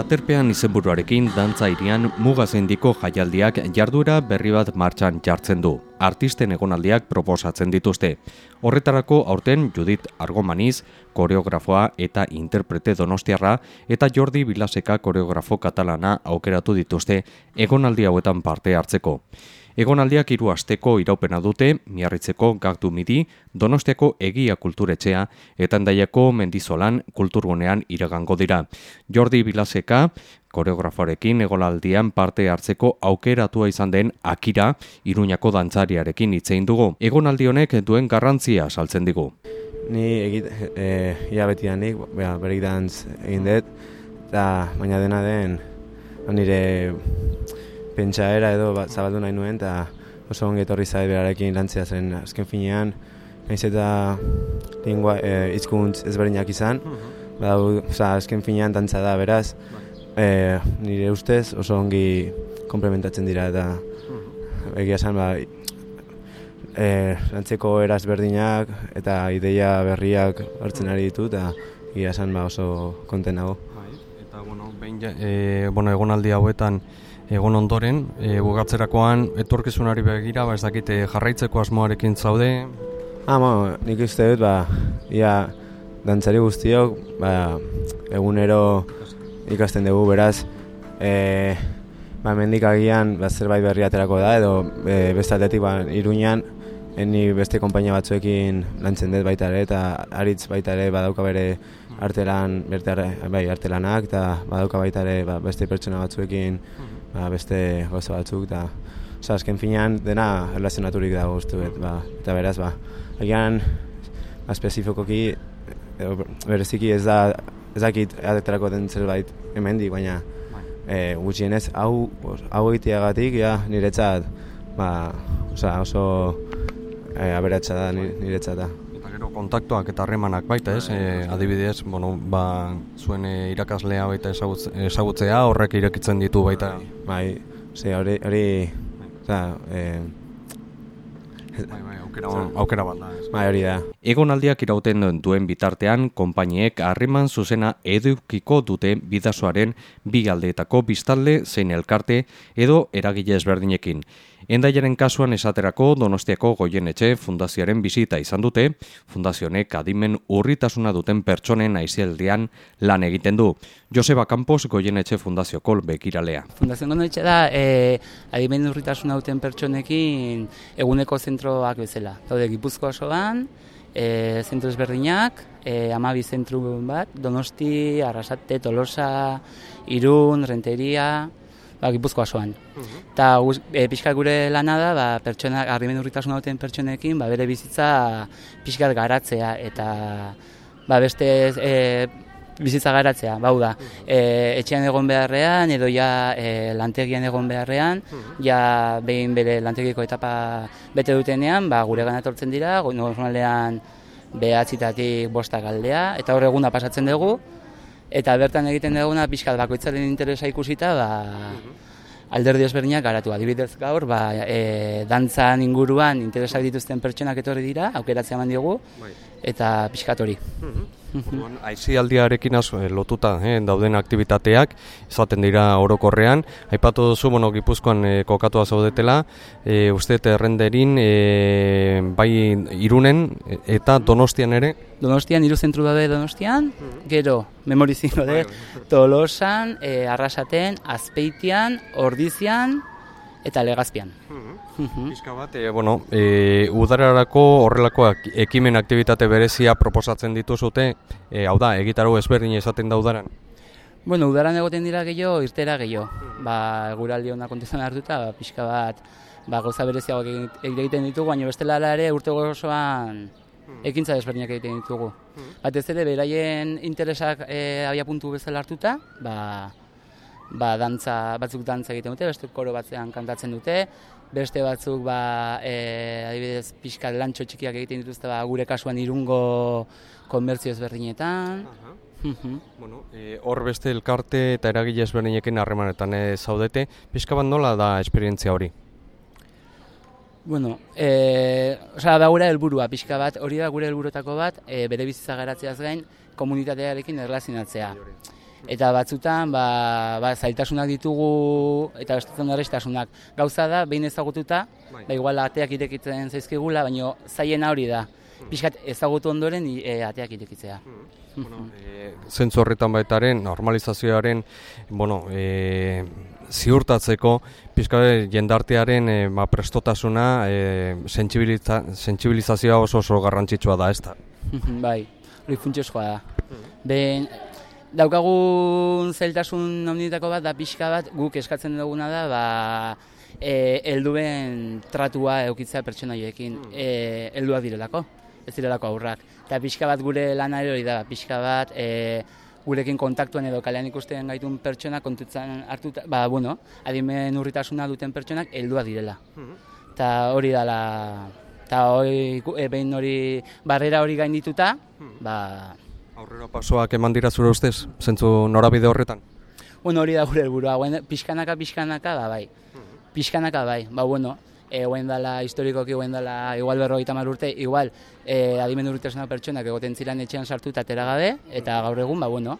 Aterpean izenburuarekin dantza irian mugazendiko jaialdiak jarduera berri bat martxan jartzen du. Artisten egonaldiak proposatzen dituzte. Horretarako aurten Judith Argomaniz, koreografoa eta interprete donostiarra eta Jordi Bilaseka koreografo katalana aukeratu dituzte egonaldi hauetan parte hartzeko. Egonaldiak hiru asteko iraupena dute, miarritzeko gaktu midi, donostiako egia kulturetxea, eta endaiako mendizolan kulturgunean iragango dira. Jordi Bilaseka, koreografoarekin egonaldian parte hartzeko aukeratua izan den akira, iruñako dantzariarekin itzein dugu. Egonaldi honek duen garrantzia saltzen digu. Ni egit, e, ia beti danik, berik dantz egin dut, eta baina dena den, nire pentsaera edo bat zabaldu nahi nuen, eta oso ongi etorri zait berarekin lantzea zen azken finean, naiz eta lingua, e, izkuntz ezberdinak izan, mm azken finean dantza da, beraz, e, nire ustez oso ongi komplementatzen dira, eta egia esan, ba, e, lantzeko eraz berdinak eta ideia berriak hartzen ari ditu, eta egia esan ba, oso konten nago. Bai, eta, bueno, behin, e, bueno, egonaldi hauetan, egon ondoren, e, bugatzerakoan etorkizunari begira, ba ez dakite jarraitzeko asmoarekin zaude. Ah, mo, nik uste dut, ba, ia, dantzari guztiok, ba, egunero ikasten dugu, beraz, e, ba, mendik agian, ba, zerbait berri aterako da, edo e, beste atletik, ba, iruñan, eni beste konpainia batzuekin lantzen dut baita ere, eta aritz baita ere badauka bere artelan, berte, bai, artelanak, eta badauka baita ere ba, beste pertsona batzuekin ba, beste gozo batzuk, eta oza, azken finean dena erlazionaturik dago uste ba, eta beraz, ba, egian, ba, espezifikoki, bereziki ez da, ez dakit adetarako den zerbait emendik, baina e, gutxienez, hau, hau egiteagatik, ja, niretzat, ba, oza, oso e, aberatsa da niretzat da kontaktuak eta harremanak baita, ez? E, adibidez, bueno, ba, zuen e, irakaslea baita ezagutzea, horrek irekitzen ditu baita. Bai, ze hori, hori, za, eh, bai, bai, aukera, aukera bat da. Bai, hori da. Egonaldiak irauten duen bitartean, konpainiek harreman zuzena edukiko dute bidazoaren bi aldeetako biztalde zein elkarte edo eragile ezberdinekin. Endaiaren kasuan esaterako Donostiako Goienetxe Fundazioaren bizita izan dute, fundazionek adimen urritasuna duten pertsonen aizialdean lan egiten du. Joseba Campos Goienetxe Fundazioko bekiralea. Fundazio Goienetxe da e, adimen urritasuna duten pertsonekin eguneko zentroak bezala. Daude Gipuzko osoan, e, zentro ezberdinak, e, amabi zentru bat, Donosti, Arrasate, Tolosa, Irun, Renteria, ba, gipuzko asoan. Eta uh pixka gure lana da, ba, pertsonak, arrimen urritasuna duten pertsonekin, ba, bere bizitza pixkat garatzea, eta ba, beste e, bizitza garatzea, bau da, e, etxean egon beharrean, edo ja e, lantegian egon beharrean, ja behin bere lantegiko etapa bete dutenean, ba, gure gana etortzen dira, normalean behatzitatik bostak aldea, eta hor eguna pasatzen dugu, eta bertan egiten duguna pixkat bakoitzaren interesa ikusita ba, alderdi ezberdinak garatu. Adibidez gaur, ba, e, dantzan inguruan interesak dituzten pertsonak etorri dira, aukeratzea eman diogu, bai. Eta pixkat hori. Aizialdiarekin eh, lotuta eh, dauden aktivitateak, izaten dira orokorrean. Aipatu duzu, bueno, gipuzkoan eh, kokatua zaudetela, eh, uste errenderin, eh, bai irunen eta donostian ere? Donostian, iru zentru daude donostian, gero, memoriziko de, bai, bai. tolosan, eh, arrasaten, azpeitian, ordizian, eta legazpian. Bizka bat, e, bueno, e, udararako horrelako ekimen aktivitate berezia proposatzen dituzute, e, hau da, egitaro ezberdin esaten da udaran? Bueno, udaran egoten dira gehiago, irtera gehiago. Ba, eguraldi hona kontuzan hartuta, ba, pixka bat, ba, goza bereziagoak egiten ditugu, baina bestela ere urte gozoan ekintza desberdinak egiten ditugu. Bat ez ere, beraien interesak e, abia puntu bezala hartuta, ba, ba, dantza, batzuk dantza egiten dute, beste koro batzean kantatzen dute, beste batzuk ba, e, adibidez pixka lantxo txikiak egiten dituzte ba, gure kasuan irungo konbertzio ezberdinetan. bueno, e, hor beste elkarte eta eragile ezberdinekin harremanetan e, zaudete, pixka bat nola da esperientzia hori? Bueno, e, oza, da gure helburua pixka bat, hori da gure helburutako bat, e, bere bizitza garatzeaz gain, komunitatearekin erlazionatzea. Eta batzutan, ba, ba, zailtasunak ditugu eta bestetzen errestasunak. Gauza da, behin ezagututa, Bai. ba, igual ateak irekitzen zaizkigula, baina zaiena hori da. Piskat ezagutu ondoren e, ateak irekitzea. Bueno, e, zentzu horretan baitaren normalizazioaren bueno, e, ziurtatzeko pizka jendartearen e, ba, prestotasuna e, sentsibiliza, sentsibilizazioa oso oso garrantzitsua da, ezta. bai, hori funtsezkoa da. Ben, daukagun zeltasun handietako bat da pixka bat guk eskatzen duguna da ba, e, helduen tratua eukitzea pertsona joekin e, helduak direlako, ez direlako aurrak. Eta pixka bat gure lana hori da, pixka bat e, gurekin kontaktuan edo kalean ikusten gaitun pertsona kontutzen hartuta, ba, bueno, adimen urritasuna duten pertsonak helduak direla. Eta hori dala, eta hori, e, behin hori, barrera hori gaindituta, ba, Aurrera pasoak eman dira zure ustez, zentzu norabide horretan? bueno, hori da gure helburua, guen, pixkanaka, pixkanaka, ba, bai. Pixkanaka, bai, ba, bueno, e, guen dala, historikoki guen dala, igual berrogeita hamar urte, igual, e, adimen urritasuna pertsonak egoten ziren etxean sartu eta atera gabe, eta gaur egun, ba, bueno,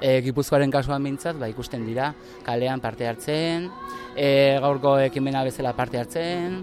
e, Gipuzkoaren kasuan bintzat, ba, ikusten dira, kalean parte hartzen, e, gaurko ekimena bezala parte hartzen,